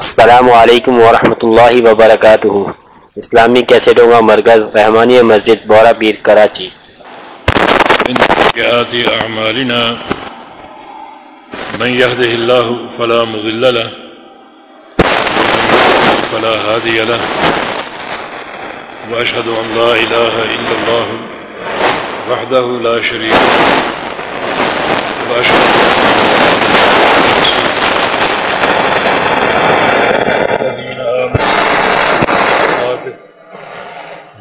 السلام علیکم ورحمۃ اللہ وبرکاتہ۔ اسلامی کیسٹوں کا مرکز رحمانی مسجد بورا پیر کراچی۔ من سيئات أعمالنا من يهده الله فلا مضل له فلا هادي له وأشهد أن لا إله إلا الله وحده لا شريك له وأشهد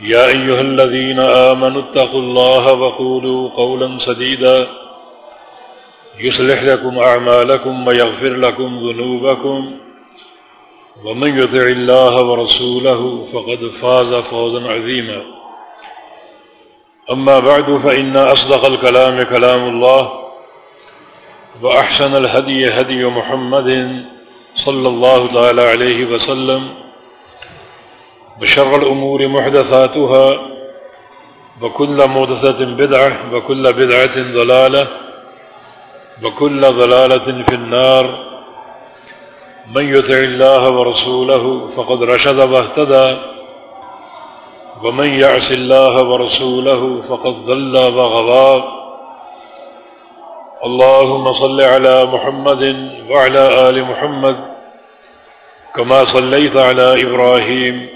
يا أيها الذين آمنوا اتقوا الله وقولوا قولا سديدا يصلح لكم أعمالكم ويغفر لكم ذنوبكم ومن يطع الله ورسوله فقد فاز فوزا عظيما أما بعد فإن أصدق الكلام كلام الله وأحسن الهدي هدي محمد صلى الله تعالى عليه وسلم بشر الأمور محدثاتها وكل محدثة بدعة وكل بدعة ضلالة وكل ضلالة في النار. من يتع الله ورسوله فقد رشد واهتدى ومن يعس الله ورسوله فقد ضل وغضى. اللهم صل على محمد وعلى آل محمد كما صليت على إبراهيم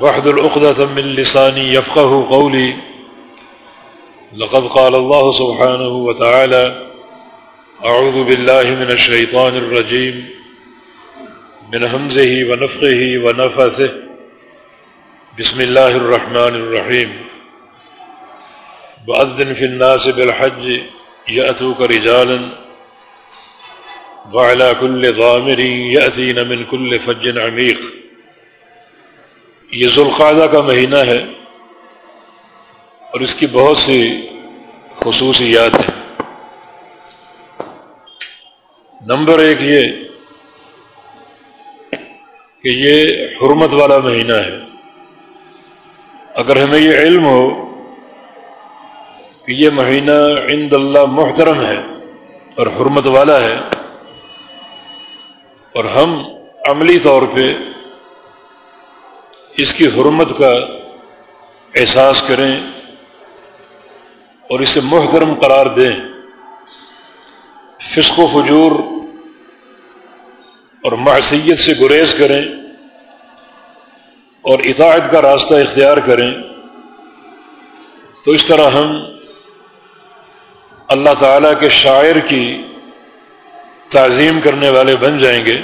وحد الأقدة من لساني يفقه قولي. لقد قال الله سبحانه وتعالى أعوذ بالله من الشيطان الرجيم. من همزه ونفقه ونفثه. بسم الله الرحمن الرحيم. وأذن في الناس بالحج يأتوك رجالا. وعلى كل ضامر يأتين من كل فج عميق. یہ ذوالقعدہ کا مہینہ ہے اور اس کی بہت سی خصوصیات ہیں۔ نمبر ایک یہ کہ یہ حرمت والا مہینہ ہے۔ اگر ہمیں یہ علم ہو کہ یہ مہینہ عند اللہ محترم ہے اور حرمت والا ہے اور ہم عملی طور پہ اس کی حرمت کا احساس کریں اور اسے محترم قرار دیں۔ فسق و فجور اور معصیت سے گریز کریں اور اطاعت کا راستہ اختیار کریں۔ تو اس طرح ہم اللہ تعالیٰ کے شاعر کی تعظیم کرنے والے بن جائیں گے،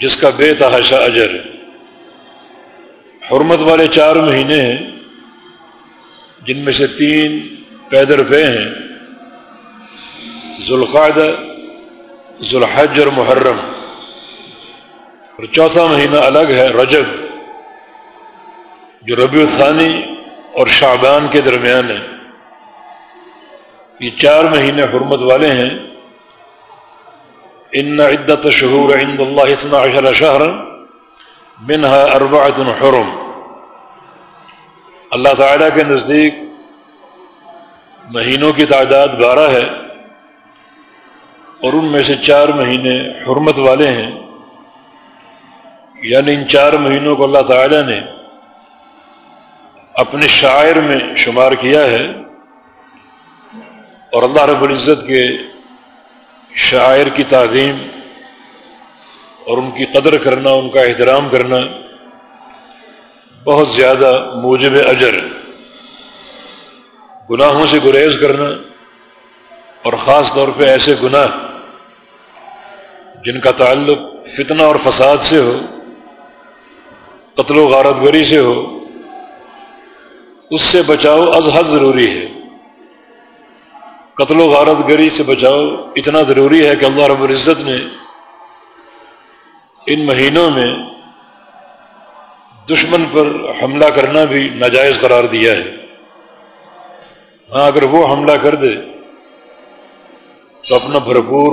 جس کا بے تحاشا اجر ہے۔ حرمت والے چار مہینے ہیں، جن میں سے تین پیدر پے ہیں ذوالقاعدہ ذوالحج اور محرم۔ اور چوتھا مہینہ الگ ہے، رجب، جو ربیع الثانی اور شعبان کے درمیان ہے۔ یہ چار مہینے حرمت والے ہیں۔ ان عدت شہور عند اللہ اثنا عشر شہر منہا اربعۃ حرم۔ اللہ تعالیٰ کے نزدیک مہینوں کی تعداد بارہ ہے اور ان میں سے چار مہینے حرمت والے ہیں۔ یعنی ان چار مہینوں کو اللہ تعالیٰ نے اپنے شاعر میں شمار کیا ہے اور اللہ رب العزت کے شاعر کی تعظیم اور ان کی قدر کرنا، ان کا احترام کرنا بہت زیادہ موجب اجر گناہوں سے گریز کرنا اور خاص طور پہ ایسے گناہ جن کا تعلق فتنہ اور فساد سے ہو، قتل و غارت گری سے ہو، اس سے بچاؤ از حد ضروری ہے۔ قتل و غارت گری سے بچاؤ اتنا ضروری ہے کہ اللہ رب العزت نے ان مہینوں میں دشمن پر حملہ کرنا بھی ناجائز قرار دیا ہے۔ ہاں اگر وہ حملہ کر دے تو اپنا بھرپور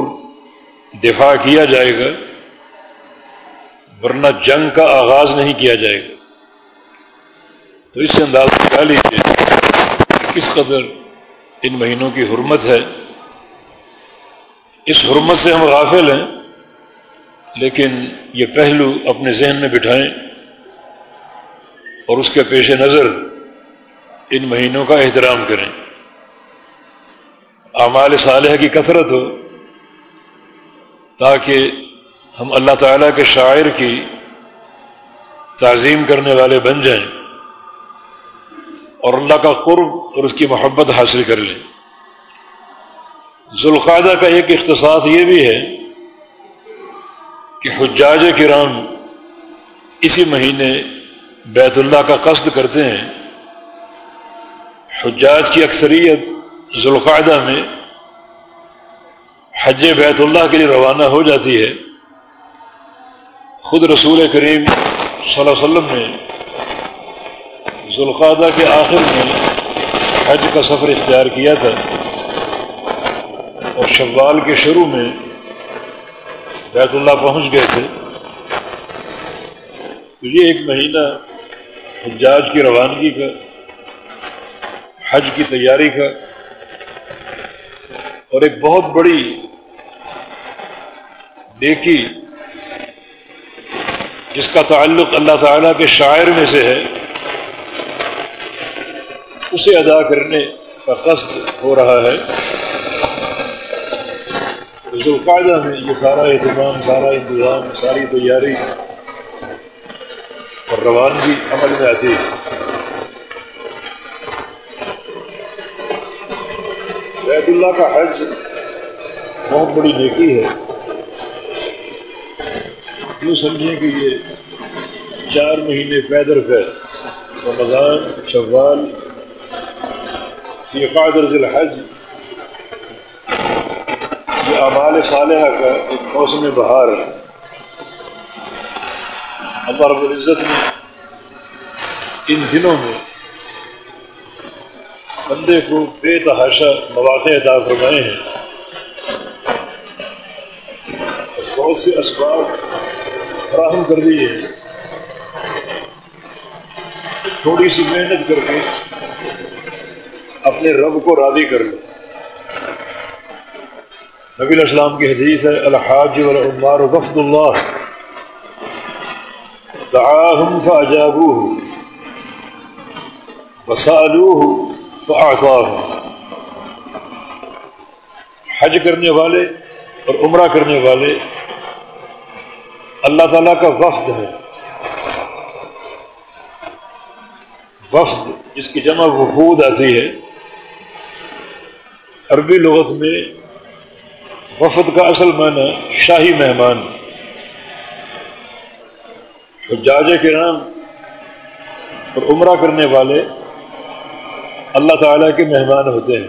دفاع کیا جائے گا، ورنہ جنگ کا آغاز نہیں کیا جائے گا۔ تو اس سے اندازہ لگا لیجیے کس قدر ان مہینوں کی حرمت ہے۔ اس حرمت سے ہم غافل ہیں۔ لیکن یہ پہلو اپنے ذہن میں بٹھائیں اور اس کے پیش نظر ان مہینوں کا احترام کریں۔ اعمال صالح کی کثرت ہو تاکہ ہم اللہ تعالیٰ کے شاعر کی تعظیم کرنے والے بن جائیں اور اللہ کا قرب اور اس کی محبت حاصل کر لیں۔ ذوالقاعدہ کا ایک اختصاص یہ بھی ہے کہ حجاج کرام اسی مہینے بیت اللہ کا قصد کرتے ہیں۔ حجاج کی اکثریت ذوالقاعدہ میں حج بیت اللہ کے لیے روانہ ہو جاتی ہے۔ خود رسول کریم صلی اللہ علیہ وسلم نے ذوالقادہ کے آخر میں حج کا سفر اختیار کیا تھا اور شوال کے شروع میں بیت اللہ پہنچ گئے تھے۔ تو یہ ایک مہینہ حجاج کی روانگی کا، حج کی تیاری کا اور ایک بہت بڑی نیکی جس کا تعلق اللہ تعالیٰ کے شاعر میں سے ہے، اسے ادا کرنے کا قصد ہو رہا ہے۔ ذوالقاعدہ میں یہ سارا اہتمام، سارا انتظام، ساری تیاری اور روانگی عمل میں آتی ہے۔ بیت اللہ کا حج بہت بڑی نیکی ہے۔ یوں سمجھیں کہ یہ چار مہینے پیدر پید رمضان، شوال یہ قادر ذی الحج اعمال صالحہ کا ایک موسم بہار ہے۔ اللہ رب العزت نے ان دنوں میں بندے کو بے تحاشا مواقع عطا فرمائے ہیں۔ بہت سے اسباب فراہم کر دیے ہیں۔ تھوڑی سی محنت کر کے اپنے رب کو راضی کر لو۔ نبی السلام کی حدیث ہے، الحاج والعمار وفد اللہ. دعاہم فاجابوہ. وسالوہ حج کرنے والے اور عمرہ کرنے والے، اللہ تعالیٰ کا وفد ہے. وفد جس کی جمع وفود آتی ہے. عربی لغت میں وفد کا اصل معنی شاہی مہمان۔ جاج کے نام اور عمرہ کرنے والے اللہ تعالیٰ کے مہمان ہوتے ہیں۔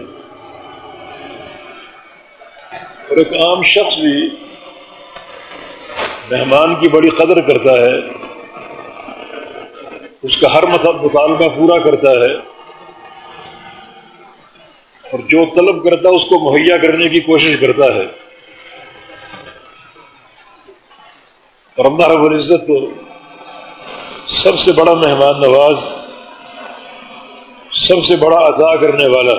اور ایک عام شخص بھی مہمان کی بڑی قدر کرتا ہے۔ اس کا ہر مطلب مطالبہ پورا کرتا ہے۔ اور جو طلب کرتا ہے اس کو مہیا کرنے کی کوشش کرتا ہے۔ اور اللہ رب العزت کو سب سے بڑا مہمان نواز، سب سے بڑا عطا کرنے والا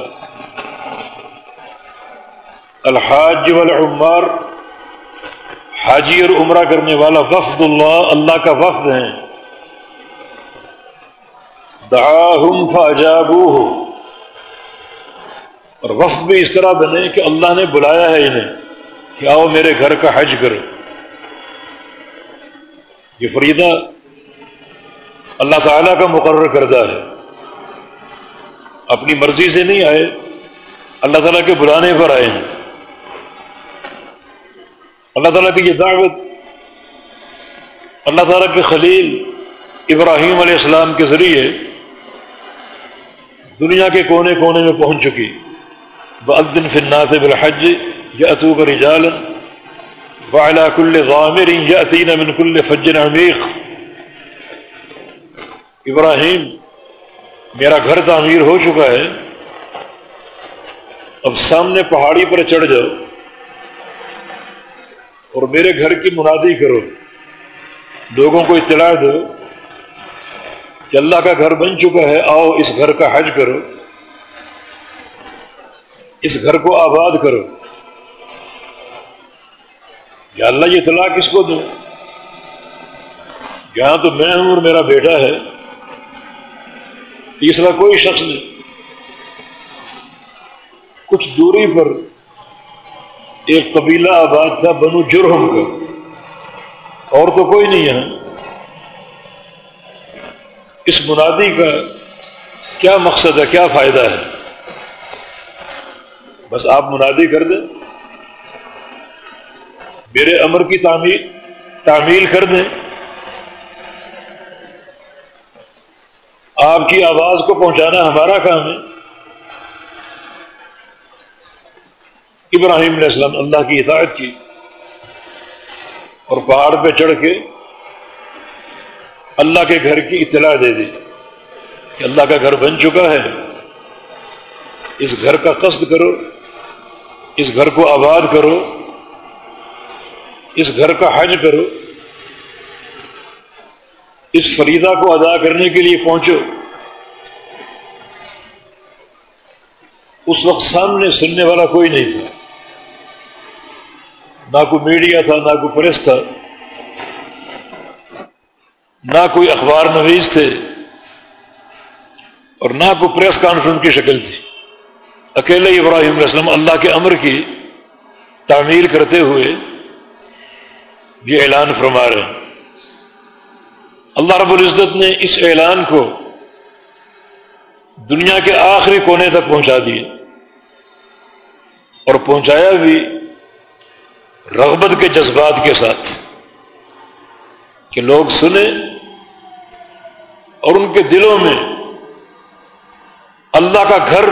الحاج والعمار، حاجی اور عمرہ کرنے والا وفد اللہ اللہ کا وفد ہیں۔ دعاہم فاجابوہ۔ اور وفد بھی اس طرح بنے کہ اللہ نے بلایا ہے انہیں کہ آؤ میرے گھر کا حج کرو۔ یہ فریدہ اللہ تعالیٰ کا مقرر کردہ ہے۔ اپنی مرضی سے نہیں آئے، اللہ تعالیٰ کے بلانے پر آئے ہیں۔ اللہ تعالیٰ کی یہ دعوت، اللہ تعالیٰ کے خلیل ابراہیم علیہ السلام کے ذریعے دنیا کے کونے کونے میں پہنچ چکی۔ بدن فنات بالحج یا اطوب رجال وعلا کل غامر یا عطین من کل فجن عمیق ابراہیم، میرا گھر تعمیر ہو چکا ہے. اب سامنے پہاڑی پر چڑھ جاؤ اور میرے گھر کی منادی کرو. لوگوں کو اطلاع دو کہ اللہ کا گھر بن چکا ہے، آؤ اس گھر کا حج کرو. اس گھر کو آباد کرو. یا اللہ یہ اطلاع کس کو دوں؟ یہاں تو میں ہوں اور میرا بیٹا ہے۔ تیسرا کوئی شخص نہیں۔ کچھ دوری پر ایک قبیلہ آباد تھا بنو جرہم کا۔ اور تو کوئی نہیں ہے اس منادی کا کیا مقصد ہے، کیا فائدہ ہے؟ بس آپ منادی کر دیں۔ میرے امر کی تعمیل تعمیل کر دیں۔ آپ کی آواز کو پہنچانا ہمارا کام ہے۔ ابراہیم علیہ السلام اللہ کی اطاعت کی۔ اور پہاڑ پہ چڑھ کے اللہ کے گھر کی اطلاع دے دی کہ اللہ کا گھر بن چکا ہے۔ اس گھر کا قصد کرو، اس گھر کو آباد کرو۔ اس گھر کا حج کرو۔ اس فریدہ کو ادا کرنے کے لیے پہنچو۔ اس وقت سامنے سننے والا کوئی نہیں تھا۔ نہ کوئی میڈیا تھا، نہ کوئی پریس تھا۔ نہ کوئی اخبار نویز تھے۔ اور نہ کوئی پریس کانفرنس کی شکل تھی۔ اکیلے ابراہیم علیہ السلام اللہ کے امر کی تعمیر کرتے ہوئے یہ اعلان فرما رہے ہیں۔ اللہ رب العزت نے اس اعلان کو دنیا کے آخری کونے تک پہنچا دیے۔ اور پہنچایا بھی رغبت کے جذبات کے ساتھ۔ کہ لوگ سنیں اور ان کے دلوں میں اللہ کا گھر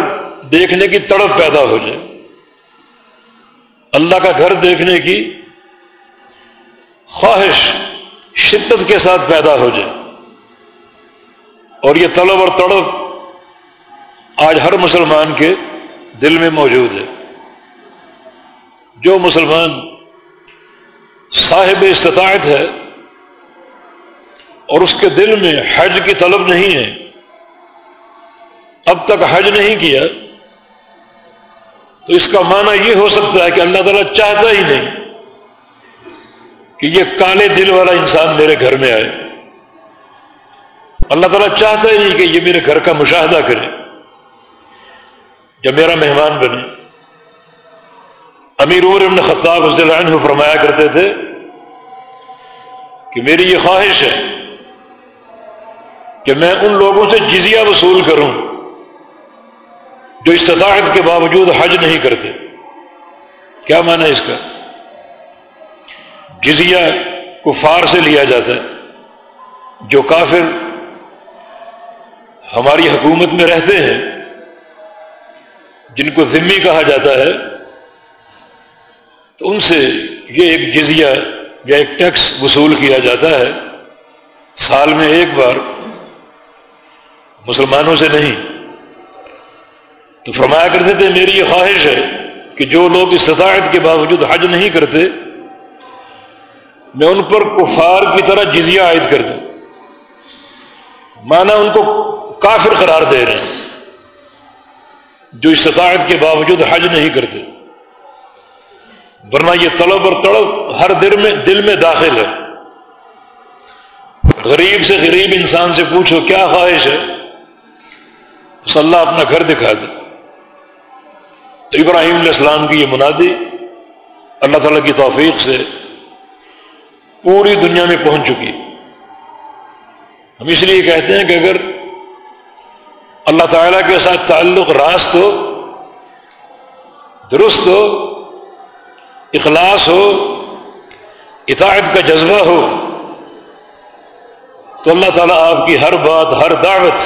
دیکھنے کی تڑپ پیدا ہو جائے۔ اللہ کا گھر دیکھنے کی خواہش شدت کے ساتھ پیدا ہو جائے۔ اور یہ طلب اور تڑپ آج ہر مسلمان کے دل میں موجود ہے۔ جو مسلمان صاحب استطاعت ہے اور اس کے دل میں حج کی طلب نہیں ہے، اب تک حج نہیں کیا، تو اس کا معنی یہ ہو سکتا ہے کہ اللہ تعالیٰ چاہتا ہی نہیں۔ کہ یہ کالے دل والا انسان میرے گھر میں آئے۔ اللہ تعالیٰ چاہتا ہی نہیں کہ یہ میرے گھر کا مشاہدہ کرے۔ یا میرا مہمان بنے۔ امیر عمر ابن خطاب رضی اللہ عنہ فرمایا کرتے تھے کہ میری یہ خواہش ہے کہ میں ان لوگوں سے جزیہ وصول کروں جو استطاعت کے باوجود حج نہیں کرتے۔ کیا مانا اس کا؟ جزیہ کو فار سے لیا جاتا ہے، جو کافر ہماری حکومت میں رہتے ہیں، جن کو ذمی کہا جاتا ہے، تو ان سے یہ ایک جزیہ یا ایک ٹیکس وصول کیا جاتا ہے۔ سال میں ایک بار مسلمانوں سے نہیں۔ تو فرمایا کرتے تھے، میری یہ خواہش ہے کہ جو لوگ استطاعت کے باوجود حج نہیں کرتے میں ان پر کفار کی طرح جزیہ عائد کر دوں۔ مانا ان کو کافر قرار دے رہے ہیں، جو استطاعت کے باوجود حج نہیں کرتے۔ ورنہ یہ طلب اور تڑب ہر دل میں دل میں داخل ہے۔ غریب سے غریب انسان سے پوچھو کیا خواہش ہے؟ بس اللہ اپنا گھر دکھا دے۔ تو ابراہیم علیہ السلام کی یہ منادی اللہ تعالیٰ کی توفیق سے پوری دنیا میں پہنچ چکی۔ ہم اس لیے کہتے ہیں کہ اگر اللہ تعالیٰ کے ساتھ تعلق راست ہو، درست ہو، اخلاص ہو، اطاعت کا جذبہ ہو، تو اللہ تعالیٰ آپ کی ہر بات، ہر دعوت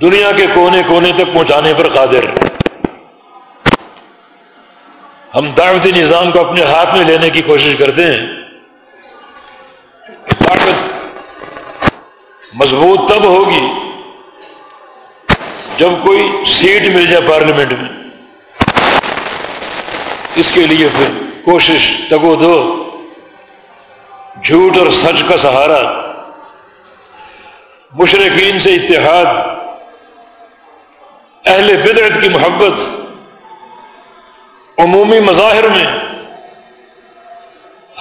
دنیا کے کونے کونے تک پہنچانے پر قادر۔ ہم دعوتی نظام کو اپنے ہاتھ میں لینے کی کوشش کرتے ہیں۔ دعوت مضبوط تب ہوگی جب کوئی سیٹ مل جائے پارلیمنٹ میں۔ اس کے لیے پھر کوشش تگو دو۔ جھوٹ اور سچ کا سہارا۔ مشرقین سے اتحاد۔ اہل بدعت کی محبت۔ عمومی مظاہر میں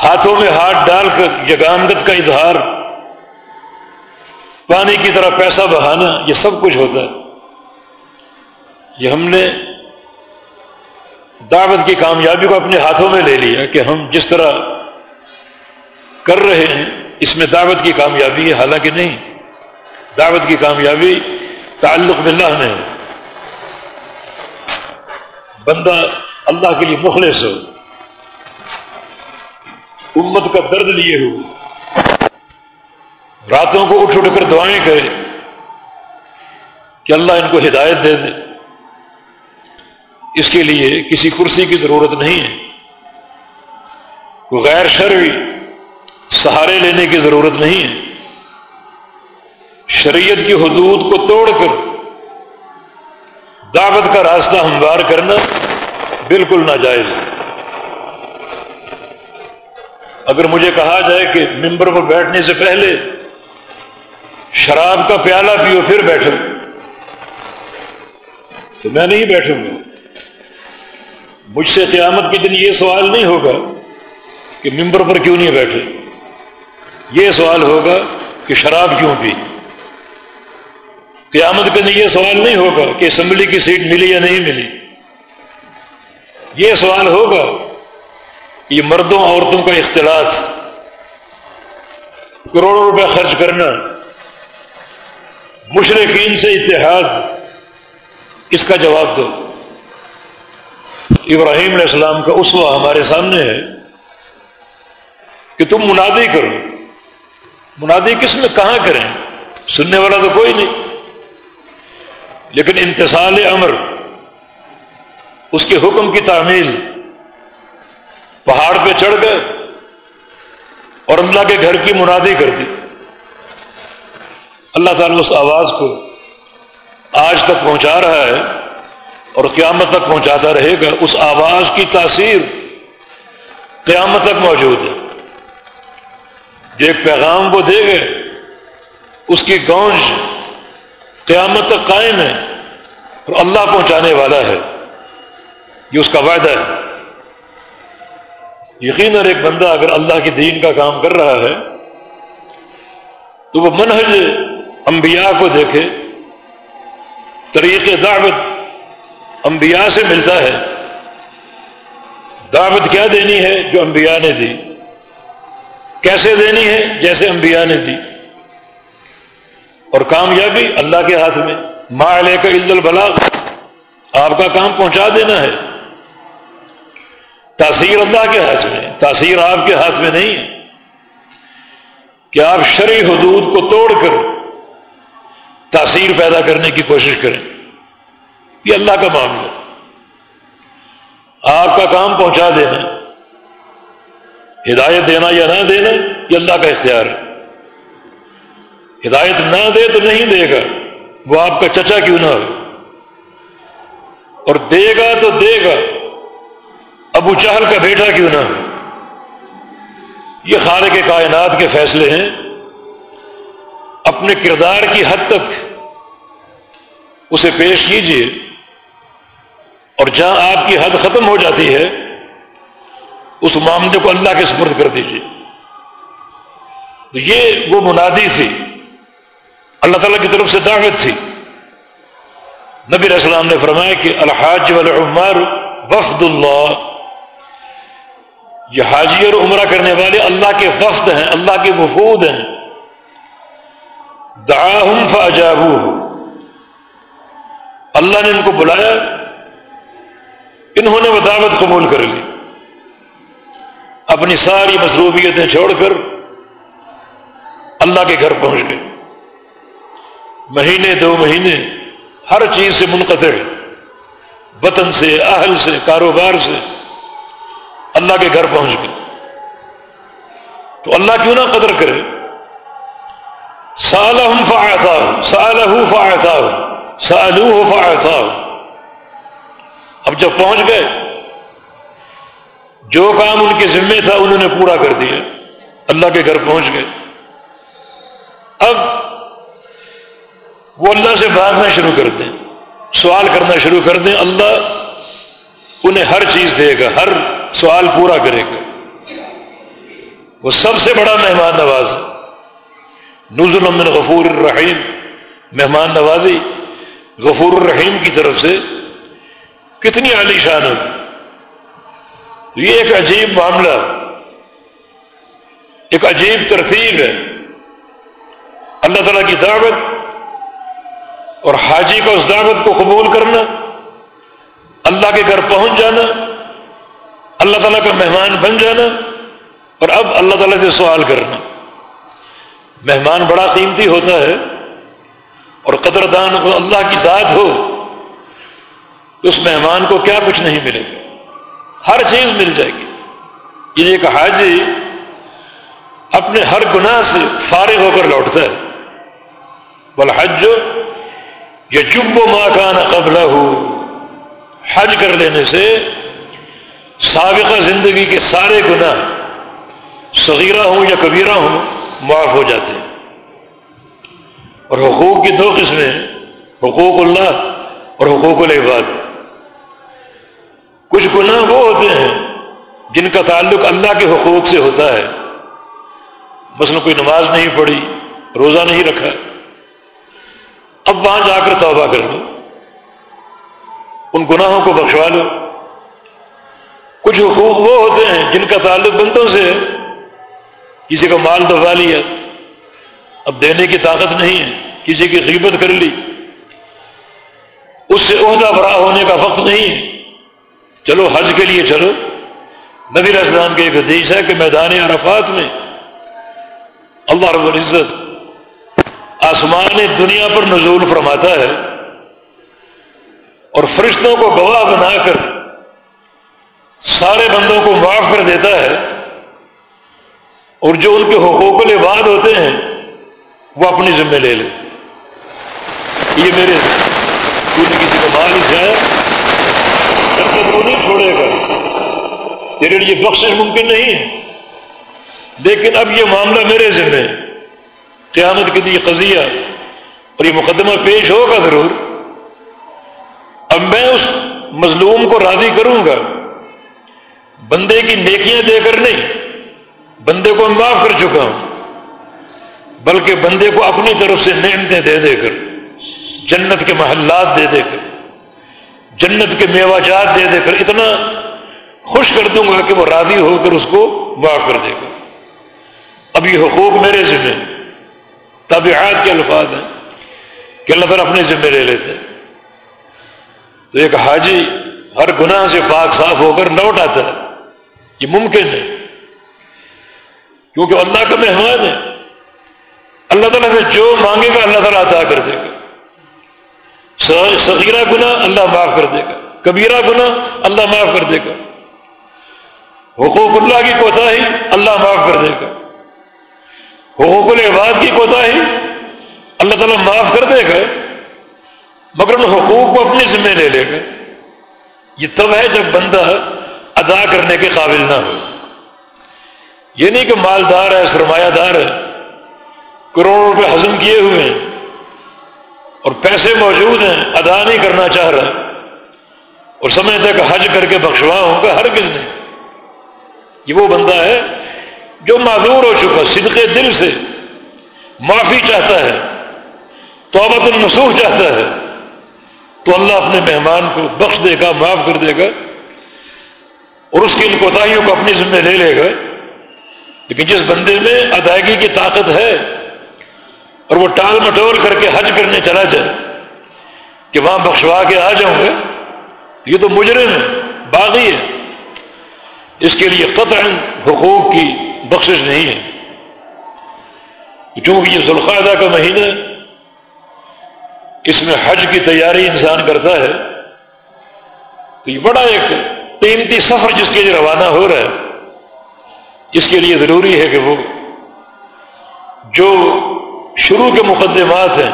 ہاتھوں میں ہاتھ ڈال کر یگانگت کا اظہار، پانی کی طرح پیسہ بہانا، یہ سب کچھ ہوتا ہے۔ یہ ہم نے دعوت کی کامیابی کو اپنے ہاتھوں میں لے لیا کہ ہم جس طرح کر رہے ہیں، اس میں دعوت کی کامیابی ہے، حالانکہ نہیں۔ دعوت کی کامیابی تعلق باللہ میں ہے۔ بندہ اللہ کے لیے مخلص ہو۔ امت کا درد لیے ہو۔ راتوں کو اٹھ اٹھ کر دعائیں کرے کہ اللہ ان کو ہدایت دے دے۔ اس کے لیے کسی کرسی کی ضرورت نہیں ہے۔ کوئی غیر شرعی سہارے لینے کی ضرورت نہیں ہے۔ شریعت کی حدود کو توڑ کر دعوت کا راستہ ہموار کرنا بالکل ناجائز۔ اگر مجھے کہا جائے کہ ممبر پر بیٹھنے سے پہلے شراب کا پیالہ پیو، پھر بیٹھو تو میں نہیں بیٹھوں گا۔ مجھ سے قیامت کے دن یہ سوال نہیں ہوگا کہ ممبر پر کیوں نہیں بیٹھے۔ یہ سوال ہوگا کہ شراب کیوں پی۔ قیامت کے دن یہ سوال نہیں ہوگا کہ اسمبلی کی سیٹ ملی یا نہیں ملی۔ یہ سوال ہوگا، یہ مردوں عورتوں کا اختلاط، کروڑوں روپے خرچ کرنا مشرقین سے اتحاد، اس کا جواب دو۔ ابراہیم علیہ السلام کا اسوا ہمارے سامنے ہے کہ تم منادی کرو۔ منادی کس میں، کہاں کریں؟ سننے والا تو کوئی نہیں۔ لیکن انتصال امر اس کے حکم کی تعمیل پہاڑ پہ چڑھ گئے اور اللہ کے گھر کی منادی کر دی۔ اللہ تعالیٰ اس آواز کو آج تک پہنچا رہا ہے اور قیامت تک پہنچاتا رہے گا۔ اس آواز کی تاثیر قیامت تک موجود ہے۔ جو ایک پیغام کو دے گئے، اس کی گونج قیامت تک قائم ہے اور اللہ پہنچانے والا ہے۔ یہ اس کا وعدہ ہے۔ یقیناً ایک بندہ اگر اللہ کے دین کا کام کر رہا ہے، تو وہ منہج انبیاء کو دیکھے طریق دعوت انبیاء سے ملتا ہے۔ دعوت کیا دینی ہے جو انبیاء نے دی؟ کیسے دینی ہے جیسے انبیاء نے دی؟ اور کامیابی اللہ کے ہاتھ میں۔ ما علیہ کا عید البلاغ۔ آپ کا کام پہنچا دینا ہے۔ تاثیر اللہ کے ہاتھ میں تاثیر آپ کے ہاتھ میں نہیں ہے۔ کہ آپ شرع حدود کو توڑ کر تاثیر پیدا کرنے کی کوشش کریں، یہ اللہ کا معاملہ آپ کا کام پہنچا دینا، ہدایت دینا یا نہ دینا، یہ اللہ کا اختیار ہے۔ ہدایت نہ دے تو نہیں دے گا، وہ آپ کا چچا کیوں نہ ہو۔ اور دے گا تو دے گا۔ ابو چہل کا بیٹا کیوں نہ؟ ہو یہ خالق کے کائنات کے فیصلے ہیں۔ اپنے کردار کی حد تک اسے پیش کیجیے۔ اور جہاں آپ کی حد ختم ہو جاتی ہے، اس معاملے کو اللہ کے سپرد کر دیجیے۔ تو یہ وہ منادی تھی۔ اللہ تعالیٰ کی طرف سے دعوت تھی۔ نبی علیہ السلام نے فرمایا کہ الحاج والعمار وفد اللہ۔ یہ حاجی اور عمرہ کرنے والے اللہ کے وفد ہیں، اللہ کے وفود ہیں۔ دعاہم فاجابو اللہ نے ان کو بلایا، انہوں نے وہ دعوت قبول کر لی۔ اپنی ساری مصروبیتیں چھوڑ کر اللہ کے گھر پہنچ گئے۔ مہینے، دو مہینے ہر چیز سے منقطع۔ وطن سے، اہل سے، کاروبار سے۔ اللہ کے گھر پہنچ گئے۔ تو اللہ کیوں نہ قدر کرے؟ سالہ فاطا سالہ فاطا سالو فاطا اب جب پہنچ گئے، جو کام ان کے ذمے تھا انہوں نے پورا کر دیا۔ اللہ کے گھر پہنچ گئے۔ اب وہ اللہ سے بھاگنا شروع کر دیں۔ سوال کرنا شروع کر دیں، اللہ انہیں ہر چیز دے گا، ہر سوال پورا کرے گا۔ وہ سب سے بڑا مہمان نواز، نزل من غفور الرحیم۔ مہمان نوازی، غفور الرحیم کی طرف سے کتنی عالی شان ہوگی۔ یہ ایک عجیب معاملہ، ایک عجیب ترتیب ہے۔ اللہ تعالیٰ کی دعوت اور حاجی کا اس دعوت کو قبول کرنا۔ اللہ کے گھر پہنچ جانا، اللہ تعالیٰ کا مہمان بن جانا اور اب اللہ تعالیٰ سے سوال کرنا۔ مہمان بڑا قیمتی ہوتا ہے اور قدر دان کو اللہ کی ذات ہو، تو اس مہمان کو کیا کچھ نہیں ملے گا۔ ہر چیز مل جائے گی۔ یہ ایک حاجی اپنے ہر گناہ سے فارغ ہو کر لوٹتا ہے۔ بل حج یہ چپ و ماں کا نا قبلہ۔ ہو حج کر لینے سے سابقہ زندگی کے سارے گناہ صغیرہ ہوں یا کبیرہ ہوں معاف ہو جاتے ہیں۔ اور حقوق کی دو قسمیں حقوق اللہ اور حقوق العباد۔ کچھ گناہ وہ ہوتے ہیں جن کا تعلق اللہ کے حقوق سے ہوتا ہے۔ مثلا کوئی نماز نہیں پڑھی، روزہ نہیں رکھا، اب وہاں جا کر توبہ کر لو۔ ان گناہوں کو بخشوا لو۔ کچھ حقوق وہ ہوتے ہیں جن کا تعلق بندوں سے ہے۔ کسی کا مال دبا لیا، اب دینے کی طاقت نہیں ہے، کسی کی غیبت کر لی۔ اس سے عہدہ برا ہونے کا وقت نہیں ہے۔ چلو حج کے لیے چلو۔ نبی اسلام کے ایک حدیث ہے کہ میدان عرفات میں اللہ رب العزت آسمان دنیا پر نزول فرماتا ہے۔ اور فرشتوں کو گواہ بنا کر سارے بندوں کو معاف کر دیتا ہے اور جو ان کے حقوق العباد ہوتے ہیں، وہ اپنی ذمہ لے لیتے یہ میرے کسی کا مال جائے کو نہیں چھوڑے گا۔ تیرے لیے بخش ممکن نہیں ہے۔ لیکن اب یہ معاملہ میرے ذمہ قیامت کے لیے قضیہ اور یہ مقدمہ پیش ہوگا ضرور۔ اب میں اس مظلوم کو راضی کروں گا۔ بندے کی نیکیاں دے کر نہیں، بندے کو میں معاف کر چکا ہوں۔ بلکہ بندے کو اپنی طرف سے نعمتیں دے دے کر، جنت کے محلات دے دے کر، جنت کے میوہ جات دے دے کر اتنا خوش کر دوں گا کہ وہ راضی ہو کر اس کو معاف کر دے گا۔ اب یہ حقوق میرے ذمے طبیعت کے الفاظ ہیں کہ اللہ تعالیٰ اپنے ذمے لے لیتے ہیں تو ایک حاجی ہر گناہ سے پاک صاف ہو کر لوٹ آتا ہے۔ یہ ممکن ہے۔ کیونکہ اللہ کا مہمان ہے۔ اللہ تعالیٰ سے جو مانگے گا اللہ تعالیٰ عطا کر دے گا۔ صغیرہ گنا اللہ معاف کر دے گا۔ کبیرہ گنا اللہ معاف کر دے گا۔ حقوق اللہ کی کوتا ہی اللہ معاف کر دے گا۔ حقوق العباد کی کوتا ہی اللہ تعالیٰ معاف کر دے گا۔ مگر ان حقوق کو اپنے ذمہ لے لے گا یہ تب ہے جب بندہ ادا کرنے کے قابل نہ ہو۔ یہ نہیں کہ مالدار ہے، سرمایہ دار ہے، کروڑوں روپے ہضم کیے ہوئے ہیں اور پیسے موجود ہیں، ادا نہیں کرنا چاہ رہا۔ اور سمجھتا کہ حج کر کے بخشوا ہوں گا ہر کس نے یہ وہ بندہ ہے جو معذور ہو چکا، صدقے دل سے معافی چاہتا ہے توبت النسوخ چاہتا ہے۔ تو اللہ اپنے مہمان کو بخش دے گا، معاف کر دے گا اور اس کی ان کوتاہیوں کو اپنی ذمہ لے لے گا۔ لیکن جس بندے میں ادائیگی کی طاقت ہے اور وہ ٹال مٹول کر کے حج کرنے چلا جائے کہ وہاں بخشوا کے آ جاؤں گا، یہ تو مجرم ہے، باغی ہے۔ اس کے لیے قطع حقوق کی بخشش نہیں ہے۔ چونکہ یہ ذوالقاعدہ کا مہینہ ہے اس میں حج کی تیاری انسان کرتا ہے، تو یہ بڑا ایک قیمتی سفر جس کے لیے روانہ ہو رہا ہے۔ اس کے لیے ضروری ہے کہ وہ جو شروع کے مقدمات ہیں،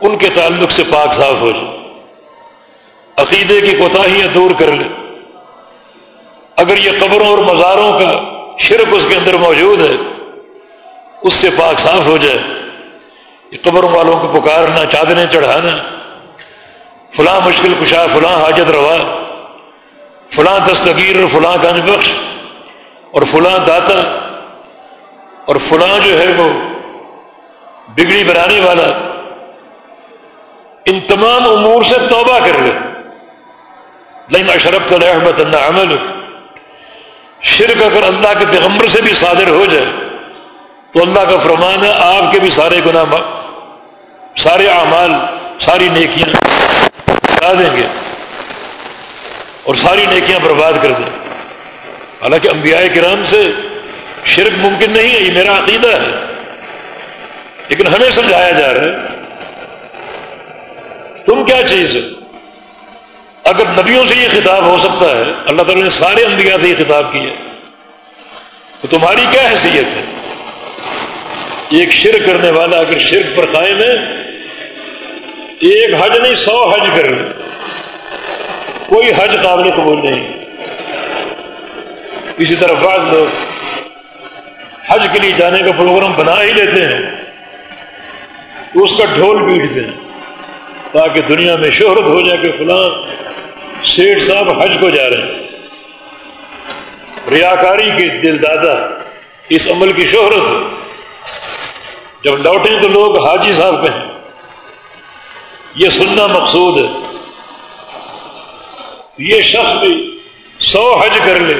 ان کے تعلق سے پاک صاف ہو جائے۔ عقیدے کی کوتاہیاں دور کر لے۔ اگر یہ قبروں اور مزاروں کا شرک اس کے اندر موجود ہے، اس سے پاک صاف ہو جائے۔ قبروں والوں کو پکارنا، چادریں چڑھانا، فلاں مشکل کشا، فلاں حاجت روا، فلاں دستگیر اور فلاں گنج بخش اور فلاں داتا اور فلاں جو ہے وہ بگڑی بنانے والا ان تمام امور سے توبہ کر لے۔ لیکن اشرف تو احمد اللہ عمل شرک اگر اللہ کے پیغمبر سے بھی صادر ہو جائے تو اللہ کا فرمان ہے، آپ کے بھی سارے گناہ سارے اعمال، ساری نیکیاں کرا دیں گے اور ساری نیکیاں برباد کر دیں۔ حالانکہ انبیاء کرام سے شرک ممکن نہیں ہے، یہ میرا عقیدہ ہے۔ لیکن ہمیں سمجھایا جا رہا ہے۔ تم کیا چیز ہے اگر نبیوں سے یہ خطاب ہو سکتا ہے، اللہ تعالیٰ نے سارے انبیاء سے یہ خطاب کیا تو تمہاری کیا حیثیت ہے؟ ایک شرک کرنے والا اگر شرک پر قائم ہے ایک حج نہیں، سو حج کر کوئی حج قابل قبول نہیں۔ اسی طرح بعض لوگ حج کے لیے جانے کا پروگرام بنا ہی لیتے ہیں۔ تو اس کا ڈھول پیٹتے ہیں۔ تاکہ دنیا میں شہرت ہو جائے کہ فلاں شیٹ صاحب حج کو جا رہے ہیں۔ ریاکاری کے دل دادا، اس عمل کی شہرت۔ جب لوٹیں تو لوگ حاجی صاحب کہیں۔ یہ سننا مقصود ہے۔ یہ شخص بھی سو حج کر لے،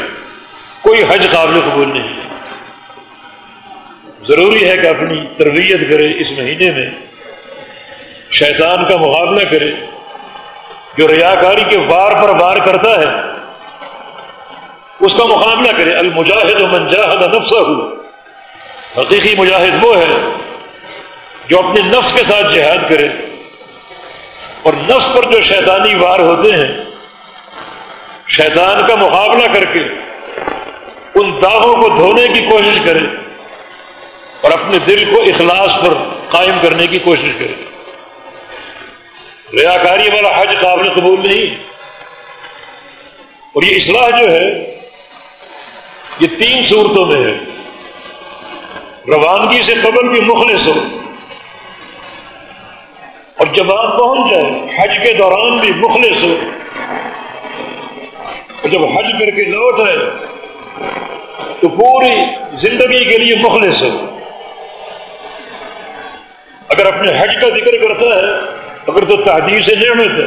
کوئی حج قابل قبول نہیں۔ ضروری ہے کہ اپنی تربیت کرے اس مہینے میں۔ شیطان کا مقابلہ کرے۔ جو ریاکاری کے وار پر وار کرتا ہے، اس کا مقابلہ کرے۔ المجاہد و منجاہد نفسہ۔ ہو حقیقی مجاہد وہ ہے جو اپنے نفس کے ساتھ جہاد کرے۔ اور نفس پر جو شیطانی وار ہوتے ہیں، شیطان کا مقابلہ کر کے ان داغوں کو دھونے کی کوشش کرے اور اپنے دل کو اخلاص پر قائم کرنے کی کوشش کرے۔ ریاکاری والا حج قابل قبول نہیں۔ اور یہ اصلاح جو ہے، یہ تین صورتوں میں ہے۔ روانگی سے قبل بھی مخلص ہو۔ اور جب آپ پہنچ جائے حج کے دوران بھی مخلص ہو۔ اور جب حج کر کے لوٹ آئے تو پوری زندگی کے لیے مخلص ہو۔ اگر اپنے حج کا ذکر کرتا ہے، اگر تو تحدیث سے نعمت ہے۔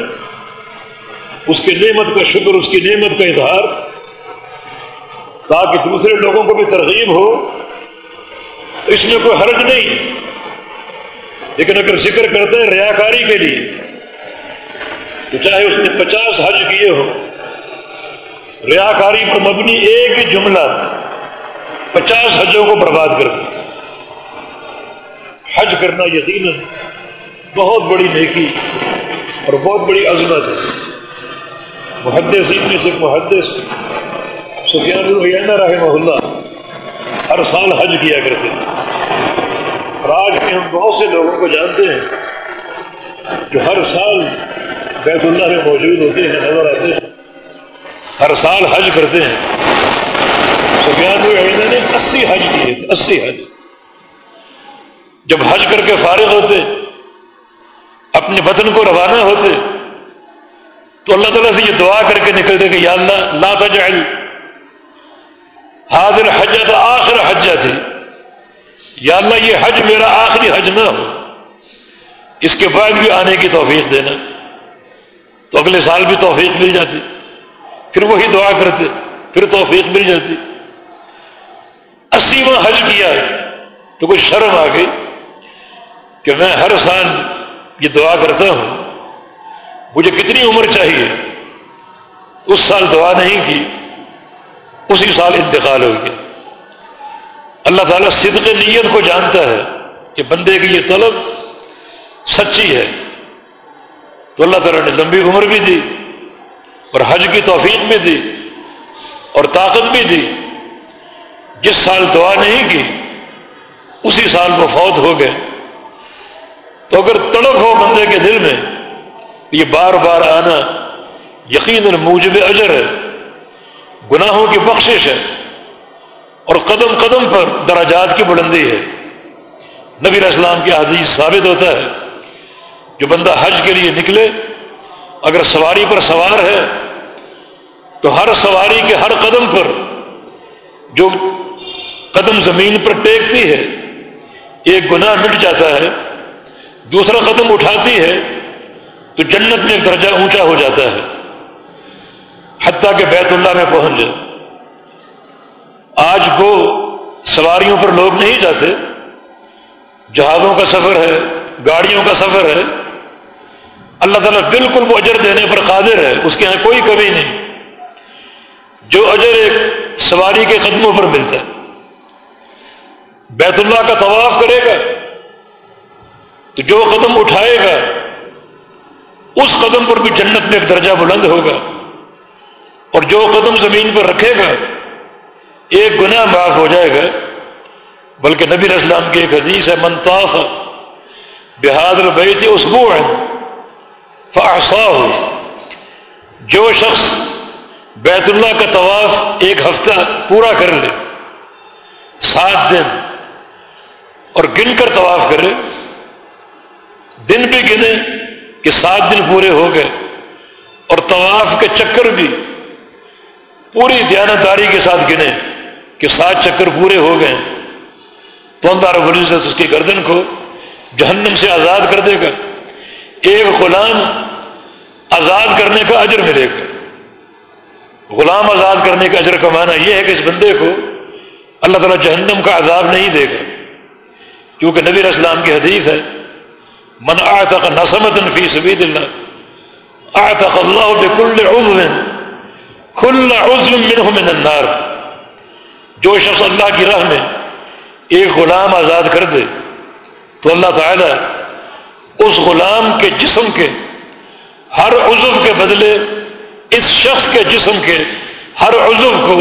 اس کی نعمت کا شکر، اس کی نعمت کا اظہار۔ تاکہ دوسرے لوگوں کو بھی ترغیب ہو۔ اس میں کوئی حرج نہیں۔ لیکن اگر ذکر کرتے ہیں ریاکاری کے لیے، تو چاہے اس نے پچاس حج کیے ہو ریاکاری پر مبنی ایک ہی جملہ پچاس حجوں کو برباد کر دیا۔ حج کرنا یقیناً بہت بڑی نیکی اور بہت بڑی عظمت ہے۔ محدث میں سے محدث، سفیان الحینہ رحمہ اللہ، ہر سال حج کیا کرتے ہیں۔ اور آج ہم بہت سے لوگوں کو جانتے ہیں، جو ہر سال بیت اللہ میں موجود ہوتے ہیں، نظر آتے ہیں۔ ہر سال حج کرتے ہیں۔ سفیان عیدہ نے اسی حج کیے تھے، اسی حج۔ جب حج کر کے فارغ ہوتے، اپنے وطن کو روانہ ہوتے، تو اللہ تعالیٰ سے یہ دعا کر کے نکلتے کہ یا اللہ، لا تجعل حاضر حجت آخر حجہ تھی یا اللہ یہ حج میرا آخری حج نہ ہو۔ اس کے بعد بھی آنے کی توفیق دینا۔ تو اگلے سال بھی توفیق مل جاتی۔ پھر وہی دعا کرتے، پھر توفیق مل جاتی۔ اسی حج کیا۔ ہے تو کوئی شرم آ گئی کہ میں ہر سال یہ دعا کرتا ہوں۔ مجھے کتنی عمر چاہیے۔ اس سال دعا نہیں کی، اسی سال انتقال ہو گیا۔ اللہ تعالیٰ صدق نیت کو جانتا ہے کہ بندے کی یہ طلب سچی ہے۔ تو اللہ تعالیٰ نے لمبی عمر بھی دی اور حج کی توفیق بھی دی اور طاقت بھی دی۔ جس سال دعا نہیں کی، اسی سال وہ فوت ہو گئے۔ تو اگر تڑپ ہو بندے کے دل میں، تو یہ بار بار آنا یقین موجب اجر ہے۔ گناہوں کی بخشش ہے۔ اور قدم قدم پر دراجات کی بلندی ہے۔ نبی اسلام کی حدیث ثابت ہوتا ہے جو بندہ حج کے لیے نکلے، اگر سواری پر سوار ہے، تو ہر سواری کے ہر قدم پر جو قدم زمین پر ٹیکتی ہے، ایک گناہ مٹ جاتا ہے، دوسرا قدم اٹھاتی ہے، تو جنت میں ایک درجہ اونچا ہو جاتا ہے۔ حتیٰ کہ بیت اللہ میں پہنچ جائے۔ آج کو سواریوں پر لوگ نہیں جاتے۔ جہازوں کا سفر ہے، گاڑیوں کا سفر ہے۔ اللہ تعالیٰ بالکل وہ اجر دینے پر قادر ہے، اس کے یہاں کوئی کمی نہیں۔ جو اجر ایک سواری کے قدموں پر ملتا ہے۔ بیت اللہ کا طواف کرے گا، تو جو قدم اٹھائے گا، اس قدم پر بھی جنت میں ایک درجہ بلند ہوگا۔ اور جو قدم زمین پر رکھے گا ایک گناہ معاف ہو جائے گا، بلکہ نبی اسلام کی ایک حدیث ہے منطاف بحادر بیت اسبوع فاصا ہو جو شخص بیت اللہ کا طواف ایک ہفتہ پورا کر لے، سات دن، اور گن کر طواف کرے، دن بھی گنے کہ سات دن پورے ہو گئے، اور طواف کے چکر بھی پوری دیانتداری کے ساتھ گنے۔ کہ سات چکر پورے ہو گئے تو اللہ رب العزت اس کی گردن کو جہنم سے آزاد کر دے گا۔ ایک غلام آزاد کرنے کا اجر ملے گا۔ غلام آزاد کرنے کا اجر کا معنی یہ ہے کہ اس بندے کو اللہ تعالیٰ جہنم کا عذاب نہیں دے گا۔ کیونکہ نبی اسلام کی حدیث ہے، من آتق نسمت فی سبید اللہ آتق اللہ بکل عضو، کل عضو منہ من النار۔ جو شخص اللہ کی راہ میں ایک غلام آزاد کر دے تو اللہ تعالی اس غلام کے جسم کے ہر عضو کے بدلے اس شخص کے جسم کے ہر عضو کو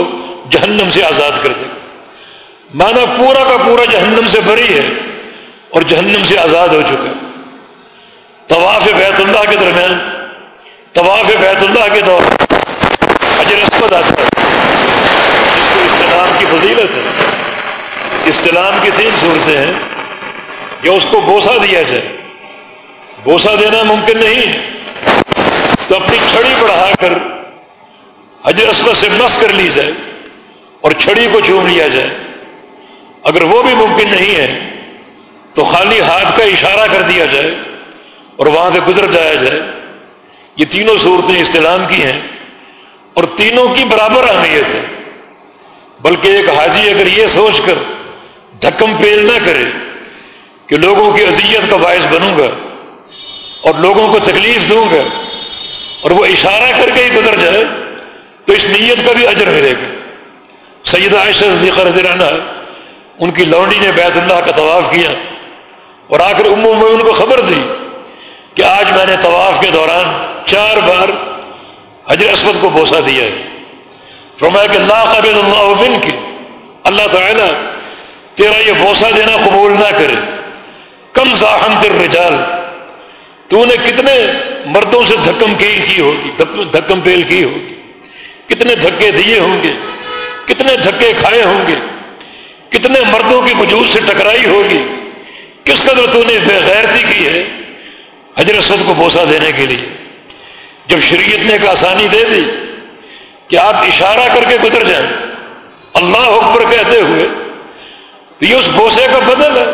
جہنم سے آزاد کر دے مانا پورا کا پورا جہنم سے بری ہے اور جہنم سے آزاد ہو چکا طواف بیت اللہ کے درمیان، طواف بیت اللہ کے دور حجر اسود آتا ہے جس کی فضیلت ہے۔ استعلام کی تین صورتیں ہیں۔ یا اس کو بوسا دیا جائے۔ بوسا دینا ممکن نہیں۔ تو اپنی چھڑی بڑھا کر حجر اسود سے مس کر لی جائے اور چھڑی کو چوم لیا جائے۔ اگر وہ بھی ممکن نہیں ہے، تو خالی ہاتھ کا اشارہ کر دیا جائے اور وہاں سے گزر جایا جائے۔ یہ تینوں صورتیں استعلام کی ہیں اور تینوں کی برابر اہمیت ہے۔ بلکہ ایک حاجی اگر یہ سوچ کر دھکم پیل نہ کرے کہ لوگوں کی اذیت کا باعث بنوں گا اور لوگوں کو تکلیف دوں گا اور وہ اشارہ کر کے ہی گزر جائے، تو اس نیت کا بھی اجر ملے گا۔ سیدہ عائشہ صدیقہ رضی عنہ ان کی لونڈی نے بیت اللہ کا طواف کیا اور آ کر امو میں ان کو خبر دی کہ آج میں نے طواف کے دوران چار بار حجر اسود کو بوسا دیا ہے۔ فرمایا کہ اللہ قبل اللہ بن کی۔ اللہ تعالیٰ تیرا یہ بوسا دینا قبول نہ کرے۔ کم زاہم تر رجال۔ تو نے کتنے مردوں سے دھکم پیل کی ہوگی، دھکم پیل کی ہوگی۔ کتنے دھکے دیے ہوں گے، کتنے دھکے کھائے ہوں گے۔ کتنے مردوں کی وجود سے ٹکرائی ہوگی۔ کس قدر تو نے بے غیرتی کی ہے حجر اسود کو بوسا دینے کے لیے۔ جب شریعت نے ایک آسانی دے دی کہ آپ اشارہ کر کے گزر جائیں۔ اللہ اکبر کہتے ہوئے تو یہ اس بوسے کا بدل ہے۔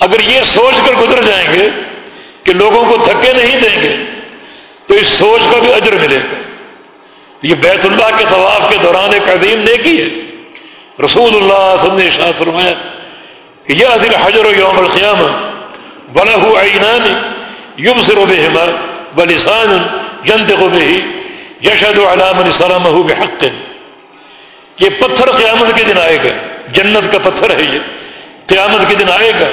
اگر یہ سوچ کر گزر جائیں گے کہ لوگوں کو دھکے نہیں دیں گے، تو اس سوچ کا بھی اجر ملے گا۔ یہ بیت اللہ کے طواف کے دوران ایک عظیم نیکی ہے۔ رسول اللہ صلی اللہ نے فرمایا کہ یہ حضر حجر و یوم القیامہ بلا ہو آئینان یوم سے روبے و لسان جنت کو بھی یشد علام السلام بحق. یہ پتھر قیامت کے دن آئے گا. جنت کا پتھر ہے یہ. قیامت کے دن آئے گا.